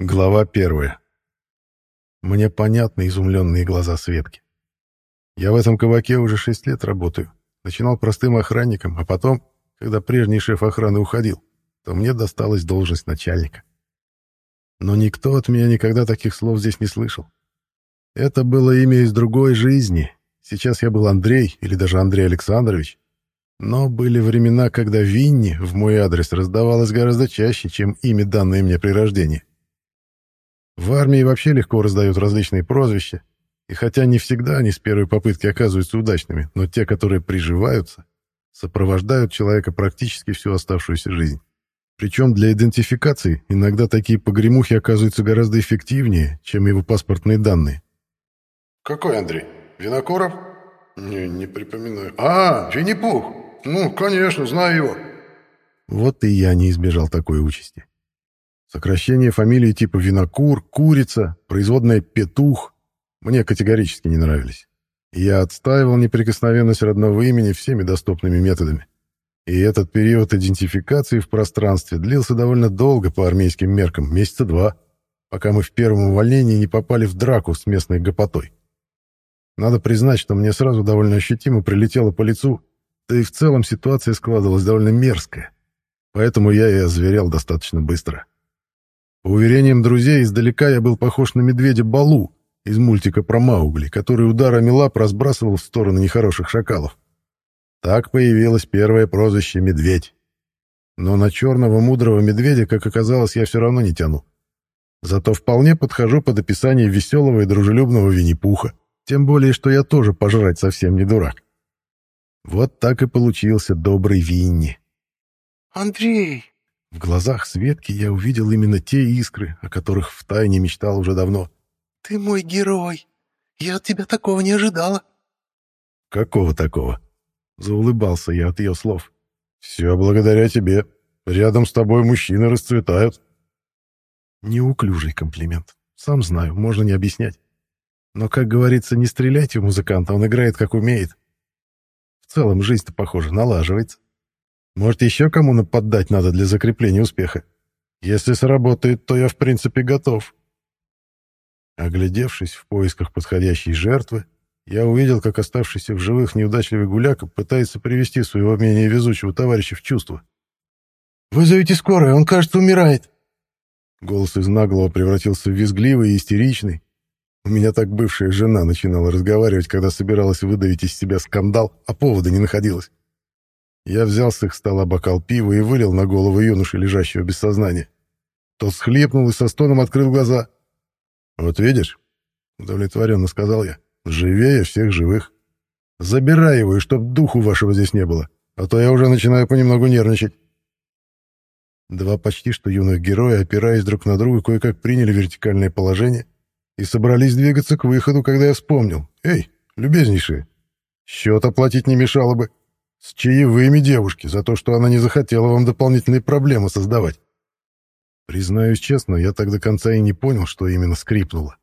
Глава первая. Мне понятны изумленные глаза Светки. Я в этом кабаке уже шесть лет работаю. Начинал простым охранником, а потом, когда прежний шеф охраны уходил, то мне досталась должность начальника. Но никто от меня никогда таких слов здесь не слышал. Это было имя из другой жизни. Сейчас я был Андрей или даже Андрей Александрович. Но были времена, когда Винни в мой адрес раздавалось гораздо чаще, чем имя, данное мне при рождении. В армии вообще легко раздают различные прозвища, и хотя не всегда они с первой попытки оказываются удачными, но те, которые приживаются, сопровождают человека практически всю оставшуюся жизнь. Причем для идентификации иногда такие погремухи оказываются гораздо эффективнее, чем его паспортные данные. «Какой Андрей? Винокуров?» «Не, не припоминаю». «А, Винни-Пух! Ну, конечно, знаю его». Вот и я не избежал такой участи. Сокращение фамилии типа Винокур, Курица, производная Петух мне категорически не нравились. Я отстаивал неприкосновенность родного имени всеми доступными методами. И этот период идентификации в пространстве длился довольно долго по армейским меркам, месяца два, пока мы в первом увольнении не попали в драку с местной гопотой. Надо признать, что мне сразу довольно ощутимо прилетело по лицу, да и в целом ситуация складывалась довольно мерзкая. Поэтому я и озверел достаточно быстро. По уверениям друзей, издалека я был похож на медведя Балу из мультика про Маугли, который ударами лап разбрасывал в стороны нехороших шакалов. Так появилось первое прозвище «Медведь». Но на черного мудрого медведя, как оказалось, я все равно не тяну. Зато вполне подхожу под описание веселого и дружелюбного Винни-Пуха, тем более, что я тоже пожрать совсем не дурак. Вот так и получился добрый Винни. «Андрей!» В глазах Светки я увидел именно те искры, о которых втайне мечтал уже давно. «Ты мой герой! Я от тебя такого не ожидала!» «Какого такого?» Заулыбался я от ее слов. «Все благодаря тебе. Рядом с тобой мужчины расцветают». Неуклюжий комплимент. Сам знаю, можно не объяснять. Но, как говорится, не стреляйте в музыканта, он играет как умеет. В целом, жизнь-то, похоже, налаживается. Может, еще кому нападать надо для закрепления успеха? Если сработает, то я в принципе готов. Оглядевшись в поисках подходящей жертвы, я увидел, как оставшийся в живых неудачливый гуляка пытается привести своего менее везучего товарища в чувство. «Вызовите скорую, он, кажется, умирает!» Голос из наглого превратился в визгливый и истеричный. У меня так бывшая жена начинала разговаривать, когда собиралась выдавить из себя скандал, а повода не находилось. Я взял с их стола бокал пива и вылил на голову юноши, лежащего без сознания. Тот схлипнул и со стоном открыл глаза. «Вот видишь», — удовлетворенно сказал я, — «живее всех живых. Забирай его, и чтоб духу вашего здесь не было, а то я уже начинаю понемногу нервничать». Два почти что юных героя, опираясь друг на друга, кое-как приняли вертикальное положение и собрались двигаться к выходу, когда я вспомнил. «Эй, любезнейшие, счет оплатить не мешало бы». С чаевыми девушки за то, что она не захотела вам дополнительные проблемы создавать. Признаюсь честно, я так до конца и не понял, что именно скрипнуло.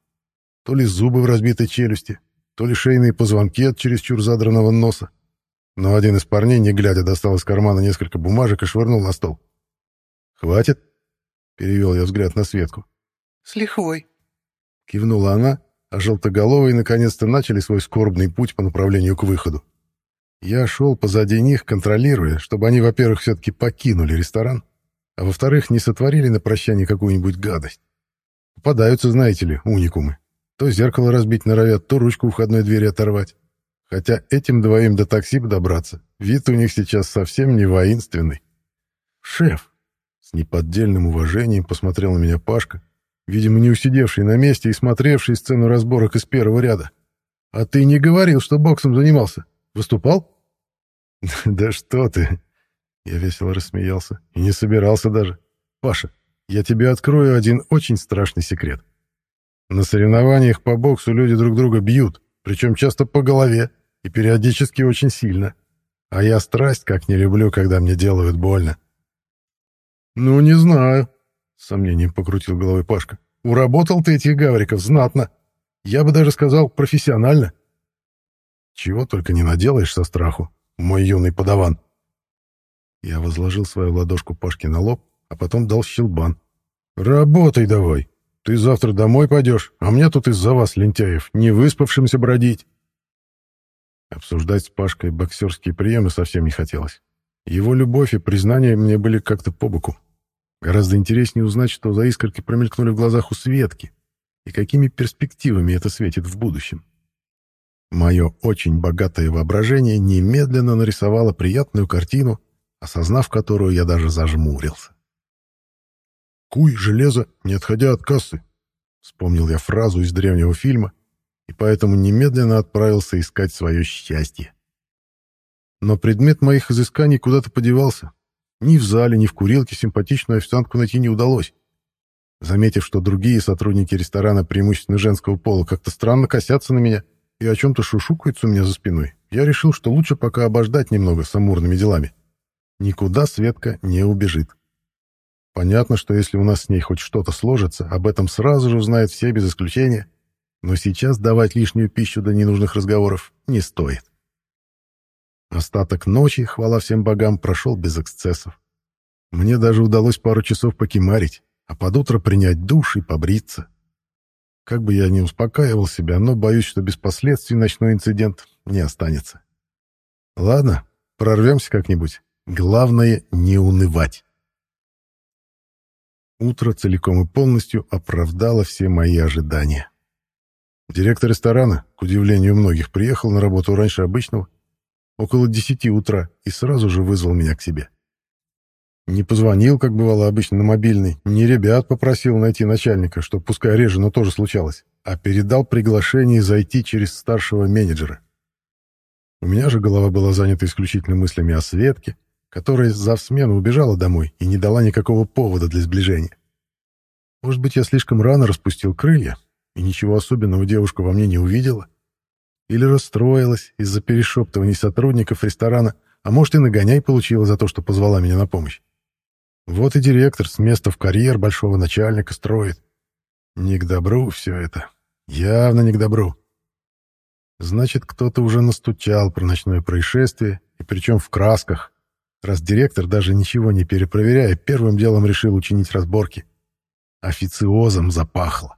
То ли зубы в разбитой челюсти, то ли шейные позвонки от чересчур задранного носа. Но один из парней, не глядя, достал из кармана несколько бумажек и швырнул на стол. «Хватит?» — перевел я взгляд на Светку. «С лихвой», — кивнула она, а желтоголовые наконец-то начали свой скорбный путь по направлению к выходу. Я шел позади них, контролируя, чтобы они, во-первых, все-таки покинули ресторан, а во-вторых, не сотворили на прощание какую-нибудь гадость. Попадаются, знаете ли, уникумы. То зеркало разбить норовят, то ручку входной двери оторвать. Хотя этим двоим до такси добраться, вид у них сейчас совсем не воинственный. «Шеф!» С неподдельным уважением посмотрел на меня Пашка, видимо, не усидевший на месте и смотревший сцену разборок из первого ряда. «А ты не говорил, что боксом занимался? Выступал?» «Да что ты!» Я весело рассмеялся. И не собирался даже. «Паша, я тебе открою один очень страшный секрет. На соревнованиях по боксу люди друг друга бьют, причем часто по голове и периодически очень сильно. А я страсть как не люблю, когда мне делают больно». «Ну, не знаю», — с сомнением покрутил головой Пашка. «Уработал ты этих гавриков знатно. Я бы даже сказал, профессионально». «Чего только не наделаешь со страху мой юный подаван. Я возложил свою ладошку Пашке на лоб, а потом дал щелбан. «Работай давай! Ты завтра домой пойдешь, а мне тут из-за вас, лентяев, не выспавшимся бродить. Обсуждать с Пашкой боксерские приемы совсем не хотелось. Его любовь и признание мне были как-то по боку. Гораздо интереснее узнать, что за искорки промелькнули в глазах у Светки и какими перспективами это светит в будущем. Мое очень богатое воображение немедленно нарисовало приятную картину, осознав которую я даже зажмурился. «Куй железо, не отходя от кассы», — вспомнил я фразу из древнего фильма, и поэтому немедленно отправился искать свое счастье. Но предмет моих изысканий куда-то подевался. Ни в зале, ни в курилке симпатичную официантку найти не удалось. Заметив, что другие сотрудники ресторана, преимущественно женского пола, как-то странно косятся на меня и о чем-то шушукаются у меня за спиной, я решил, что лучше пока обождать немного с амурными делами. Никуда Светка не убежит. Понятно, что если у нас с ней хоть что-то сложится, об этом сразу же узнают все без исключения, но сейчас давать лишнюю пищу до ненужных разговоров не стоит. Остаток ночи, хвала всем богам, прошел без эксцессов. Мне даже удалось пару часов покемарить, а под утро принять душ и побриться. Как бы я ни успокаивал себя, но боюсь, что без последствий ночной инцидент не останется. Ладно, прорвемся как-нибудь. Главное — не унывать. Утро целиком и полностью оправдало все мои ожидания. Директор ресторана, к удивлению многих, приехал на работу раньше обычного, около десяти утра, и сразу же вызвал меня к себе. Не позвонил, как бывало обычно, на мобильный, не ребят попросил найти начальника, что пускай реже, но тоже случалось, а передал приглашение зайти через старшего менеджера. У меня же голова была занята исключительно мыслями о Светке, которая за смену убежала домой и не дала никакого повода для сближения. Может быть, я слишком рано распустил крылья, и ничего особенного девушка во мне не увидела? Или расстроилась из-за перешептываний сотрудников ресторана, а может и нагоняй получила за то, что позвала меня на помощь? Вот и директор с места в карьер большого начальника строит. Не к добру все это. Явно не к добру. Значит, кто-то уже настучал про ночное происшествие, и причем в красках, раз директор, даже ничего не перепроверяя, первым делом решил учинить разборки. Официозом запахло.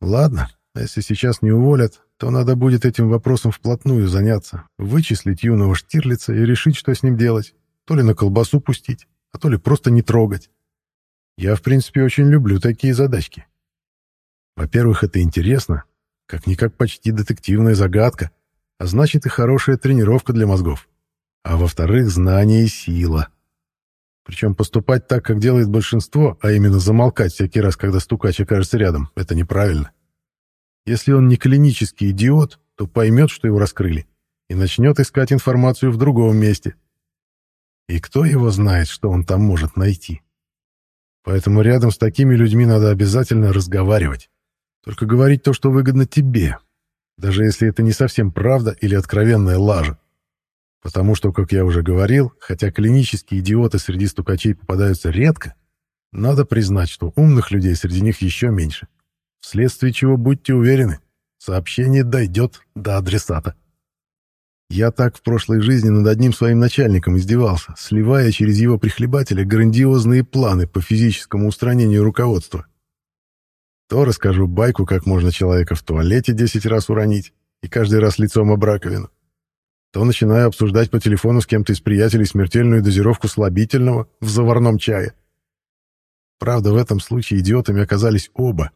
Ладно, если сейчас не уволят, то надо будет этим вопросом вплотную заняться, вычислить юного Штирлица и решить, что с ним делать. То ли на колбасу пустить, а то ли просто не трогать. Я, в принципе, очень люблю такие задачки. Во-первых, это интересно, как-никак почти детективная загадка, а значит и хорошая тренировка для мозгов. А во-вторых, знание и сила. Причем поступать так, как делает большинство, а именно замолкать всякий раз, когда стукач окажется рядом, это неправильно. Если он не клинический идиот, то поймет, что его раскрыли, и начнет искать информацию в другом месте, и кто его знает, что он там может найти? Поэтому рядом с такими людьми надо обязательно разговаривать. Только говорить то, что выгодно тебе, даже если это не совсем правда или откровенная лажа. Потому что, как я уже говорил, хотя клинические идиоты среди стукачей попадаются редко, надо признать, что умных людей среди них еще меньше. Вследствие чего, будьте уверены, сообщение дойдет до адресата. Я так в прошлой жизни над одним своим начальником издевался, сливая через его прихлебателя грандиозные планы по физическому устранению руководства. То расскажу байку, как можно человека в туалете 10 раз уронить и каждый раз лицом об раковину. То начинаю обсуждать по телефону с кем-то из приятелей смертельную дозировку слабительного в заварном чае. Правда, в этом случае идиотами оказались оба,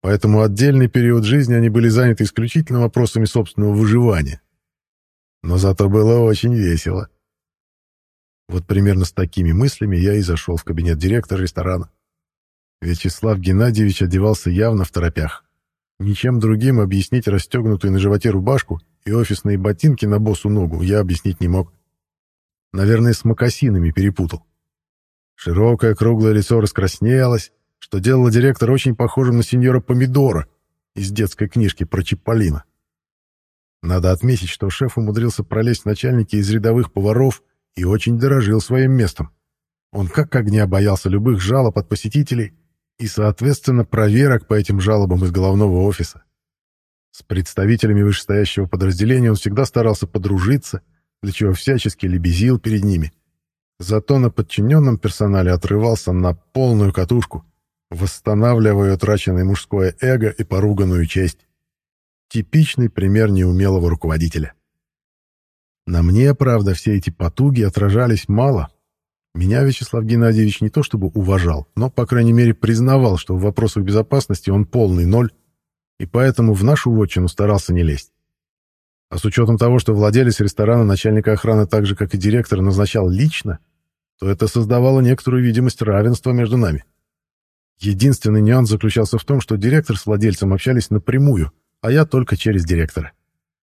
поэтому отдельный период жизни они были заняты исключительно вопросами собственного выживания но зато было очень весело. Вот примерно с такими мыслями я и зашел в кабинет директора ресторана. Вячеслав Геннадьевич одевался явно в торопях. Ничем другим объяснить расстегнутую на животе рубашку и офисные ботинки на босу ногу я объяснить не мог. Наверное, с мокасинами перепутал. Широкое круглое лицо раскраснелось, что делало директора очень похожим на сеньора Помидора из детской книжки про Чиполлино. Надо отметить, что шеф умудрился пролезть в начальники из рядовых поваров и очень дорожил своим местом. Он как огня боялся любых жалоб от посетителей и, соответственно, проверок по этим жалобам из головного офиса. С представителями вышестоящего подразделения он всегда старался подружиться, для чего всячески лебезил перед ними. Зато на подчиненном персонале отрывался на полную катушку, восстанавливая утраченное мужское эго и поруганную честь. Типичный пример неумелого руководителя. На мне, правда, все эти потуги отражались мало. Меня Вячеслав Геннадьевич не то чтобы уважал, но, по крайней мере, признавал, что в вопросах безопасности он полный ноль, и поэтому в нашу вотчину старался не лезть. А с учетом того, что владелец ресторана начальника охраны так же, как и директор, назначал лично, то это создавало некоторую видимость равенства между нами. Единственный нюанс заключался в том, что директор с владельцем общались напрямую, а я только через директора.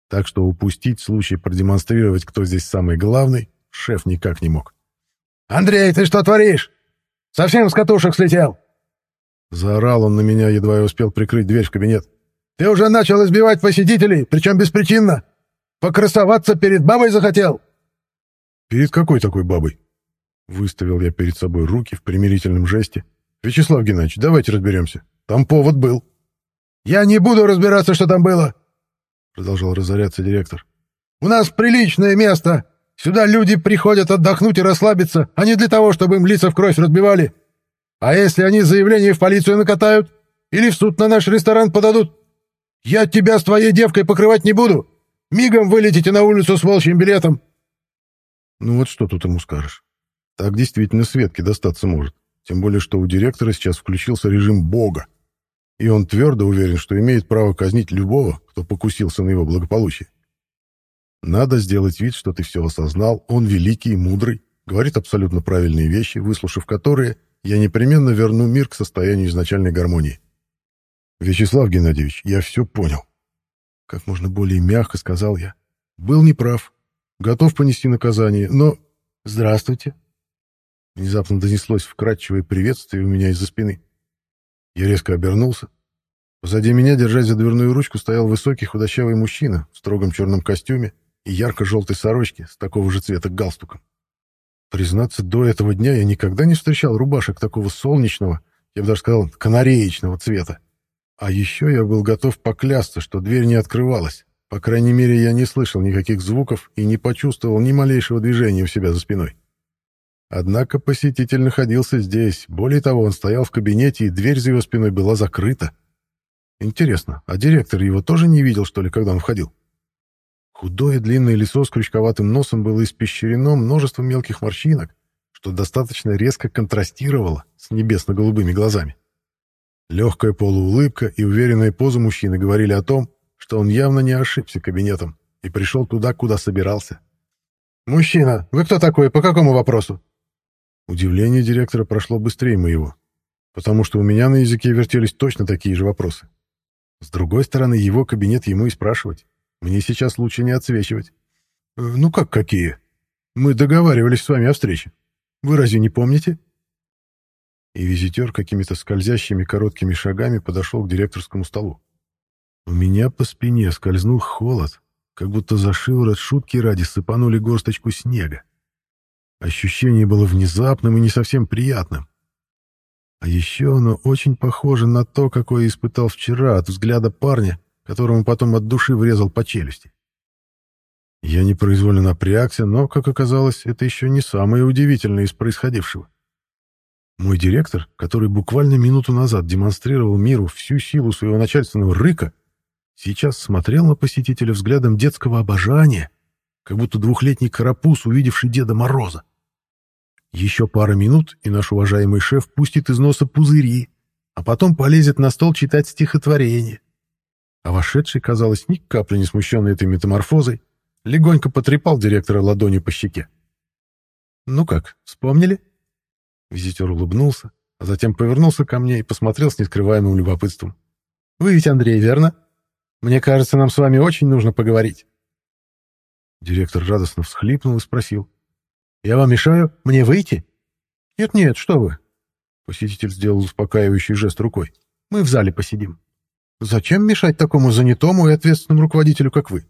Так что упустить случай продемонстрировать, кто здесь самый главный, шеф никак не мог. «Андрей, ты что творишь? Совсем с катушек слетел?» Заорал он на меня, едва я успел прикрыть дверь в кабинет. «Ты уже начал избивать посетителей, причем беспричинно. Покрасоваться перед бабой захотел?» «Перед какой такой бабой?» Выставил я перед собой руки в примирительном жесте. «Вячеслав Геннадьевич, давайте разберемся. Там повод был». «Я не буду разбираться, что там было!» Продолжал разоряться директор. «У нас приличное место. Сюда люди приходят отдохнуть и расслабиться, а не для того, чтобы им лица в кровь разбивали. А если они заявление в полицию накатают? Или в суд на наш ресторан подадут? Я тебя с твоей девкой покрывать не буду. Мигом вылетите на улицу с волчьим билетом». Ну вот что тут ему скажешь. Так действительно Светке достаться может. Тем более, что у директора сейчас включился режим бога. И он твердо уверен, что имеет право казнить любого, кто покусился на его благополучие. Надо сделать вид, что ты все осознал, он великий мудрый, говорит абсолютно правильные вещи, выслушав которые, я непременно верну мир к состоянию изначальной гармонии. Вячеслав Геннадьевич, я все понял. Как можно более мягко сказал я. Был неправ, готов понести наказание, но... Здравствуйте, Внезапно донеслось вкрадчивое приветствие у меня из-за спины. Я резко обернулся. Позади меня, держась за дверную ручку, стоял высокий худощавый мужчина в строгом черном костюме и ярко-желтой сорочке с такого же цвета галстуком. Признаться, до этого дня я никогда не встречал рубашек такого солнечного, я бы даже сказал, канареечного цвета. А еще я был готов поклясться, что дверь не открывалась. По крайней мере, я не слышал никаких звуков и не почувствовал ни малейшего движения у себя за спиной. Однако посетитель находился здесь. Более того, он стоял в кабинете, и дверь за его спиной была закрыта. Интересно, а директор его тоже не видел, что ли, когда он входил? Худое длинное лицо с крючковатым носом было испещрено множеством мелких морщинок, что достаточно резко контрастировало с небесно-голубыми глазами. Легкая полуулыбка и уверенная поза мужчины говорили о том, что он явно не ошибся кабинетом и пришел туда, куда собирался. «Мужчина, вы кто такой? По какому вопросу?» Удивление директора прошло быстрее моего, потому что у меня на языке вертелись точно такие же вопросы. С другой стороны, его кабинет ему и спрашивать. Мне сейчас лучше не отсвечивать. «Э, «Ну как какие? Мы договаривались с вами о встрече. Вы разве не помните?» И визитер какими-то скользящими короткими шагами подошел к директорскому столу. У меня по спине скользнул холод, как будто за шиворот шутки ради сыпанули горсточку снега. Ощущение было внезапным и не совсем приятным. А еще оно очень похоже на то, какое испытал вчера от взгляда парня, которому потом от души врезал по челюсти. Я непроизвольно напрягся, но, как оказалось, это еще не самое удивительное из происходившего. Мой директор, который буквально минуту назад демонстрировал миру всю силу своего начальственного рыка, сейчас смотрел на посетителя взглядом детского обожания, как будто двухлетний карапуз, увидевший Деда Мороза. Еще пара минут, и наш уважаемый шеф пустит из носа пузыри, а потом полезет на стол читать стихотворение. А вошедший, казалось, ни капли не смущенный этой метаморфозой, легонько потрепал директора ладонью по щеке. «Ну как, вспомнили?» Визитер улыбнулся, а затем повернулся ко мне и посмотрел с нескрываемым любопытством. «Вы ведь Андрей, верно? Мне кажется, нам с вами очень нужно поговорить». Директор радостно всхлипнул и спросил. Я вам мешаю? Мне выйти? Нет-нет, что вы. Посетитель сделал успокаивающий жест рукой. Мы в зале посидим. Зачем мешать такому занятому и ответственному руководителю, как вы?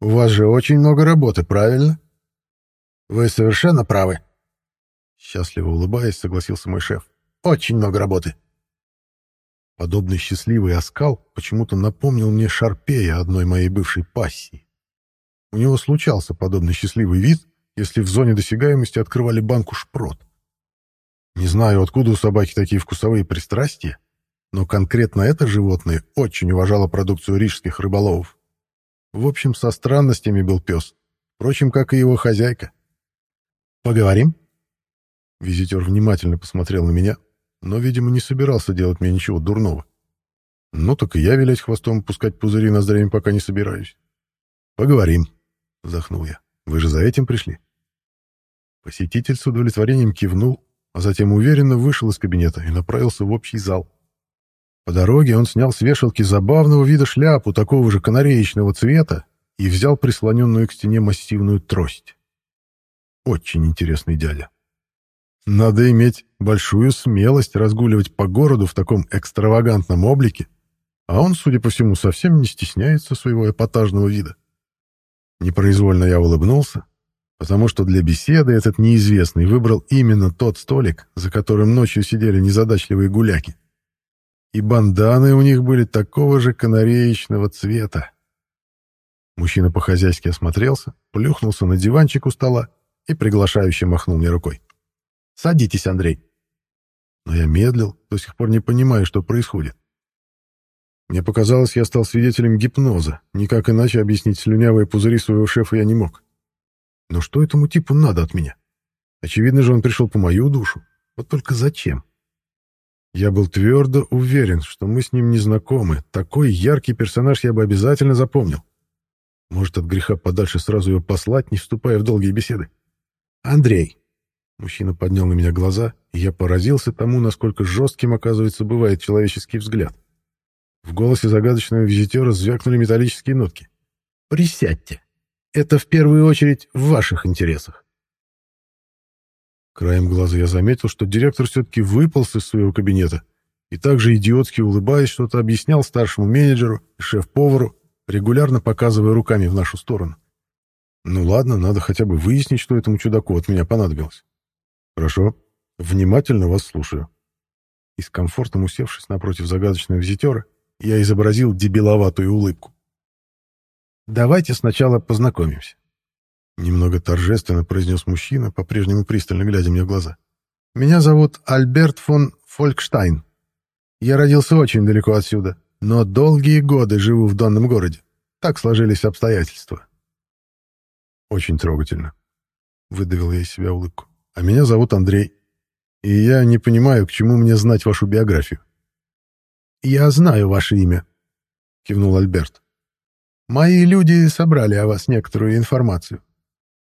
У вас же очень много работы, правильно? Вы совершенно правы. Счастливо улыбаясь, согласился мой шеф. Очень много работы. Подобный счастливый оскал почему-то напомнил мне Шарпея одной моей бывшей пассии. У него случался подобный счастливый вид, если в зоне досягаемости открывали банку шпрот. Не знаю, откуда у собаки такие вкусовые пристрастия, но конкретно это животное очень уважало продукцию рижских рыболовов. В общем, со странностями был пес, впрочем, как и его хозяйка. «Поговорим?» Визитер внимательно посмотрел на меня, но, видимо, не собирался делать мне ничего дурного. Ну, так и я вилять хвостом пускать пузыри ноздрями пока не собираюсь. «Поговорим», — вздохнул я. «Вы же за этим пришли?» Посетитель с удовлетворением кивнул, а затем уверенно вышел из кабинета и направился в общий зал. По дороге он снял с вешалки забавного вида шляпу такого же канареечного цвета и взял прислоненную к стене массивную трость. Очень интересный дядя. Надо иметь большую смелость разгуливать по городу в таком экстравагантном облике, а он, судя по всему, совсем не стесняется своего эпатажного вида. Непроизвольно я улыбнулся, потому что для беседы этот неизвестный выбрал именно тот столик, за которым ночью сидели незадачливые гуляки. И банданы у них были такого же канареечного цвета. Мужчина по-хозяйски осмотрелся, плюхнулся на диванчик у стола и приглашающе махнул мне рукой. «Садитесь, Андрей». Но я медлил, до сих пор не понимая, что происходит. Мне показалось, я стал свидетелем гипноза. Никак иначе объяснить слюнявые пузыри своего шефа я не мог. Но что этому типу надо от меня? Очевидно же, он пришел по мою душу. Вот только зачем? Я был твердо уверен, что мы с ним не знакомы. Такой яркий персонаж я бы обязательно запомнил. Может, от греха подальше сразу его послать, не вступая в долгие беседы? «Андрей!» Мужчина поднял на меня глаза, и я поразился тому, насколько жестким, оказывается, бывает человеческий взгляд. В голосе загадочного визитера звякнули металлические нотки. «Присядьте. Это в первую очередь в ваших интересах». Краем глаза я заметил, что директор все-таки выполз из своего кабинета и также идиотски улыбаясь что-то объяснял старшему менеджеру и шеф-повару, регулярно показывая руками в нашу сторону. Ну ладно, надо хотя бы выяснить, что этому чудаку от меня понадобилось. Хорошо, внимательно вас слушаю. И с комфортом усевшись напротив загадочного визитера, я изобразил дебиловатую улыбку. Давайте сначала познакомимся. Немного торжественно произнес мужчина, по-прежнему пристально глядя мне в глаза. Меня зовут Альберт фон Фолькштайн. Я родился очень далеко отсюда, но долгие годы живу в данном городе. Так сложились обстоятельства. Очень трогательно. Выдавил я из себя улыбку. А меня зовут Андрей. И я не понимаю, к чему мне знать вашу биографию. Я знаю ваше имя, кивнул Альберт. Мои люди собрали о вас некоторую информацию.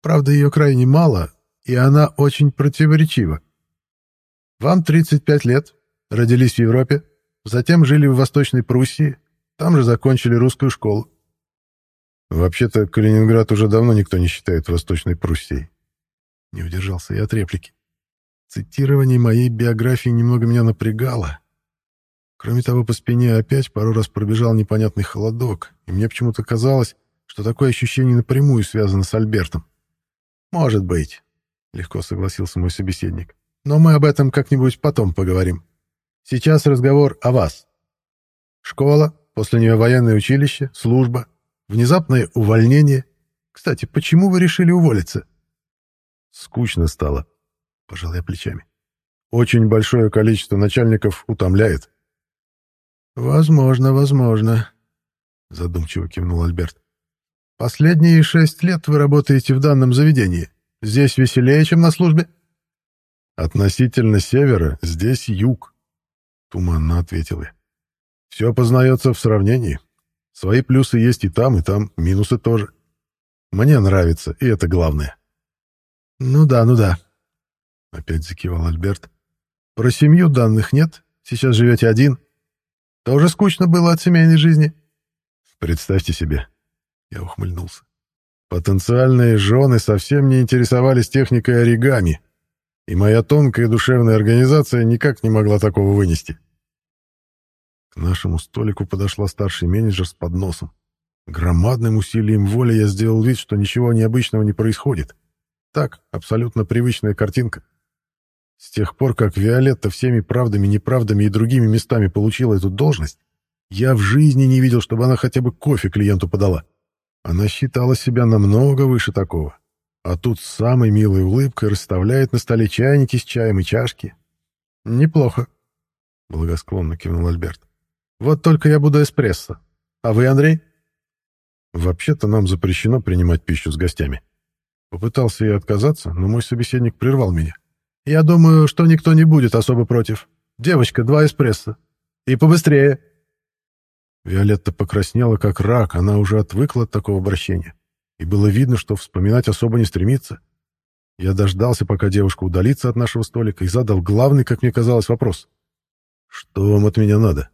Правда, ее крайне мало, и она очень противоречива. Вам 35 лет, родились в Европе, затем жили в Восточной Пруссии, там же закончили русскую школу. Вообще-то Калининград уже давно никто не считает Восточной Пруссией. Не удержался я от реплики. Цитирование моей биографии немного меня напрягало. Кроме того, по спине опять пару раз пробежал непонятный холодок, и мне почему-то казалось, что такое ощущение напрямую связано с Альбертом. «Может быть», — легко согласился мой собеседник. «Но мы об этом как-нибудь потом поговорим. Сейчас разговор о вас. Школа, после нее военное училище, служба, Внезапное увольнение. Кстати, почему вы решили уволиться? Скучно стало, пожал я плечами. Очень большое количество начальников утомляет. Возможно, возможно, задумчиво кивнул Альберт. Последние шесть лет вы работаете в данном заведении. Здесь веселее, чем на службе? Относительно севера здесь юг, туманно ответил я. Все познается в сравнении. Свои плюсы есть и там, и там, минусы тоже. Мне нравится, и это главное. Ну да, ну да. Опять закивал Альберт. Про семью данных нет. Сейчас живете один. Тоже скучно было от семейной жизни. Представьте себе. Я ухмыльнулся. Потенциальные жены совсем не интересовались техникой оригами, и моя тонкая душевная организация никак не могла такого вынести. К нашему столику подошла старший менеджер с подносом. Громадным усилием воли я сделал вид, что ничего необычного не происходит. Так, абсолютно привычная картинка. С тех пор, как Виолетта всеми правдами, неправдами и другими местами получила эту должность, я в жизни не видел, чтобы она хотя бы кофе клиенту подала. Она считала себя намного выше такого. А тут с самой милой улыбкой расставляет на столе чайники с чаем и чашки, «Неплохо», — благосклонно кивнул Альберт. «Вот только я буду эспрессо. А вы, Андрей?» «Вообще-то нам запрещено принимать пищу с гостями». Попытался я отказаться, но мой собеседник прервал меня. «Я думаю, что никто не будет особо против. Девочка, два эспрессо. И побыстрее!» Виолетта покраснела, как рак, она уже отвыкла от такого обращения. И было видно, что вспоминать особо не стремится. Я дождался, пока девушка удалится от нашего столика, и задал главный, как мне казалось, вопрос. «Что вам от меня надо?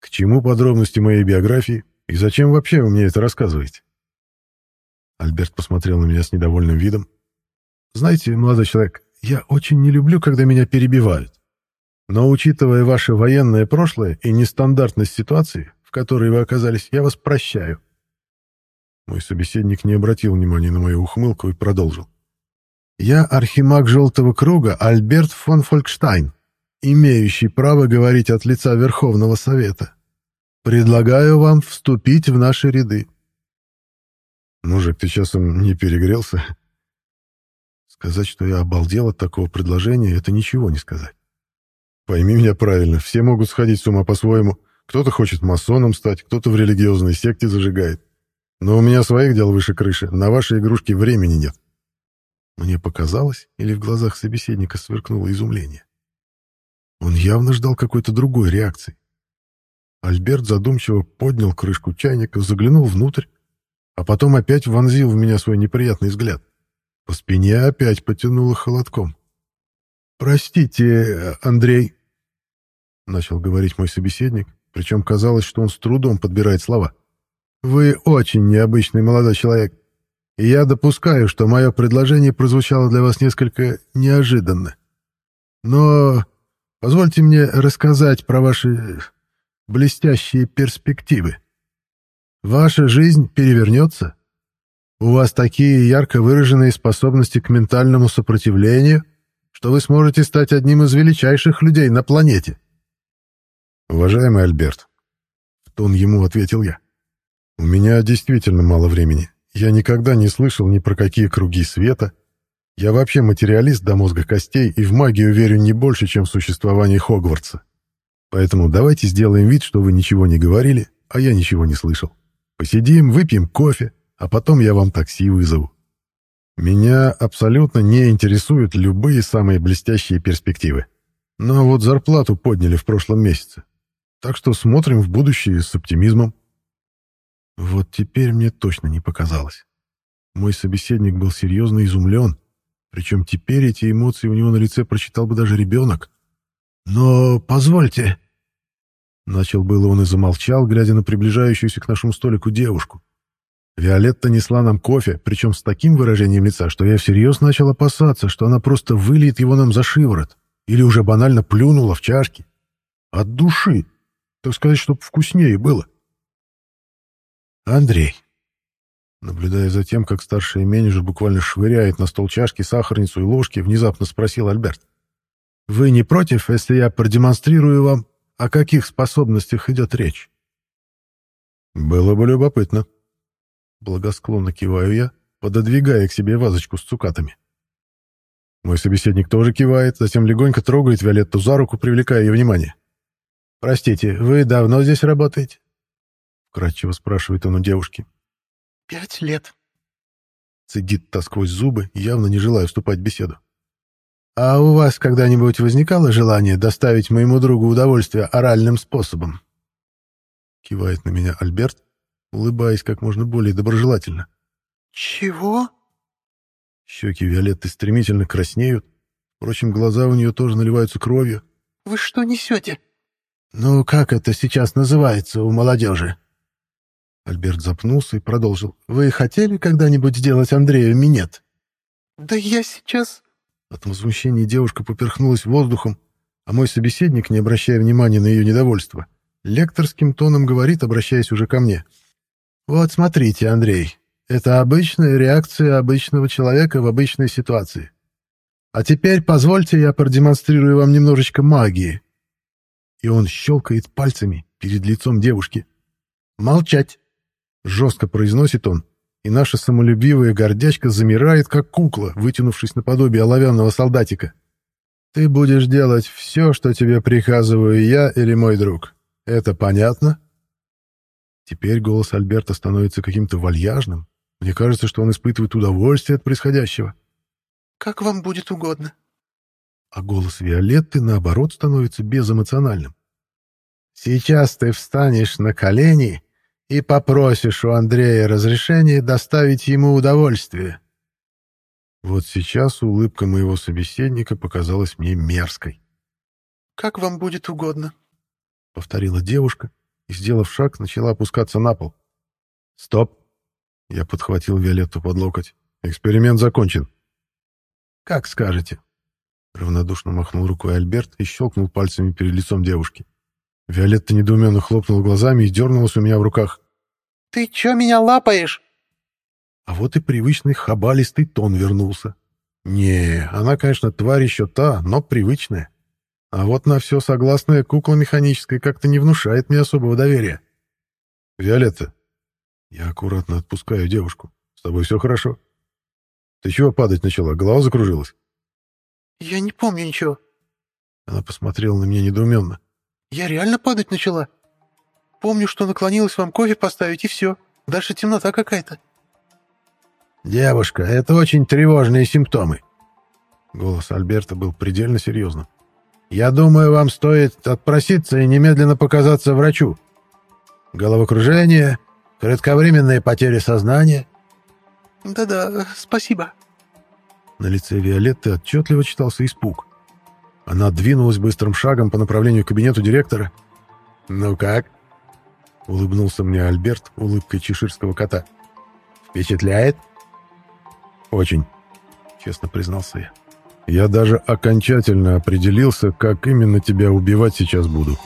К чему подробности моей биографии, и зачем вообще вы мне это рассказываете?» Альберт посмотрел на меня с недовольным видом. «Знаете, молодой человек, я очень не люблю, когда меня перебивают. Но, учитывая ваше военное прошлое и нестандартность ситуации, в которой вы оказались, я вас прощаю». Мой собеседник не обратил внимания на мою ухмылку и продолжил. Я архимаг Желтого Круга Альберт фон Фолькштайн, имеющий право говорить от лица Верховного Совета. Предлагаю вам вступить в наши ряды. Мужик, ты часом не перегрелся? Сказать, что я обалдел от такого предложения, это ничего не сказать. Пойми меня правильно, все могут сходить с ума по-своему. Кто-то хочет масоном стать, кто-то в религиозной секте зажигает. Но у меня своих дел выше крыши, на ваши игрушки времени нет. Мне показалось, или в глазах собеседника сверкнуло изумление. Он явно ждал какой-то другой реакции. Альберт задумчиво поднял крышку чайника, заглянул внутрь, а потом опять вонзил в меня свой неприятный взгляд. По спине опять потянуло холодком. «Простите, Андрей», — начал говорить мой собеседник, причем казалось, что он с трудом подбирает слова. «Вы очень необычный молодой человек и я допускаю, что мое предложение прозвучало для вас несколько неожиданно. Но позвольте мне рассказать про ваши блестящие перспективы. Ваша жизнь перевернется. У вас такие ярко выраженные способности к ментальному сопротивлению, что вы сможете стать одним из величайших людей на планете. Уважаемый Альберт, в тон ему ответил я, у меня действительно мало времени. Я никогда не слышал ни про какие круги света. Я вообще материалист до мозга костей и в магию верю не больше, чем в существование Хогвартса. Поэтому давайте сделаем вид, что вы ничего не говорили, а я ничего не слышал. Посидим, выпьем кофе, а потом я вам такси вызову. Меня абсолютно не интересуют любые самые блестящие перспективы. Но вот зарплату подняли в прошлом месяце. Так что смотрим в будущее с оптимизмом. Вот теперь мне точно не показалось. Мой собеседник был серьезно изумлен, причем теперь эти эмоции у него на лице прочитал бы даже ребенок. «Но позвольте...» Начал было он и замолчал, глядя на приближающуюся к нашему столику девушку. Виолетта несла нам кофе, причем с таким выражением лица, что я всерьез начал опасаться, что она просто выльет его нам за шиворот или уже банально плюнула в чашки. От души, так сказать, чтобы вкуснее было. Андрей. Наблюдая за тем, как старший менеджер буквально швыряет на стол чашки, сахарницу и ложки, внезапно спросил Альберт. «Вы не против, если я продемонстрирую вам, о каких способностях идет речь?» «Было бы любопытно». Благосклонно киваю я, пододвигая к себе вазочку с цукатами. Мой собеседник тоже кивает, затем легонько трогает Виолетту за руку, привлекая ее внимание. «Простите, вы давно здесь работаете?» Кратчево спрашивает он у девушки. «Пять лет». Цедит-то сквозь зубы, явно не желая вступать в беседу. «А у вас когда-нибудь возникало желание доставить моему другу удовольствие оральным способом?» Кивает на меня Альберт, улыбаясь как можно более доброжелательно. «Чего?» Щеки Виолетты стремительно краснеют, впрочем, глаза у нее тоже наливаются кровью. «Вы что несете?» «Ну, как это сейчас называется у молодежи?» Альберт запнулся и продолжил. «Вы хотели когда-нибудь сделать Андрею минет?» «Да я сейчас...» От возмущения девушка поперхнулась воздухом, а мой собеседник, не обращая внимания на ее недовольство, лекторским тоном говорит, обращаясь уже ко мне. «Вот смотрите, Андрей, это обычная реакция обычного человека в обычной ситуации. А теперь позвольте я продемонстрирую вам немножечко магии». И он щелкает пальцами перед лицом девушки. «Молчать!» Жестко произносит он, и наша самолюбивая гордячка замирает, как кукла, вытянувшись наподобие оловянного солдатика. Ты будешь делать все, что тебе приказываю я или мой друг. Это понятно?» Теперь голос Альберта становится каким-то вальяжным. Мне кажется, что он испытывает удовольствие от происходящего. «Как вам будет угодно». А голос Виолетты, наоборот, становится безэмоциональным. «Сейчас ты встанешь на колени и попросишь у Андрея разрешения доставить ему удовольствие». Вот сейчас улыбка моего собеседника показалась мне мерзкой. «Как вам будет угодно», — повторила девушка и, сделав шаг, начала опускаться на пол. «Стоп!» — я подхватил Виолетту под локоть. «Эксперимент закончен». «Как скажете», — равнодушно махнул рукой Альберт и щелкнул пальцами перед лицом девушки. Виолетта недоуменно хлопнула глазами и дернулась у меня в руках. «Ты чё меня лапаешь?» А вот и привычный хабалистый тон вернулся. Не, она, конечно, тварь еще та, но привычная. А вот на все согласная кукла механическая как-то не внушает мне особого доверия. «Виолетта!» Я аккуратно отпускаю девушку. «С тобой все хорошо?» «Ты чего падать начала? Голова закружилась?» «Я не помню ничего». Она посмотрела на меня недоуменно. «Я реально падать начала. Помню, что наклонилась вам кофе поставить, и все. Дальше темнота какая-то». «Девушка, это очень тревожные симптомы». Голос Альберта был предельно серьезным. «Я думаю, вам стоит отпроситься и немедленно показаться врачу. Головокружение, кратковременная потеря сознания». «Да-да, спасибо». На лице Виолетты отчетливо читался испуг. Она двинулась быстрым шагом по направлению к кабинету директора. «Ну как?» — улыбнулся мне Альберт улыбкой чеширского кота. «Впечатляет?» «Очень», — честно признался я. «Я даже окончательно определился, как именно тебя убивать сейчас буду».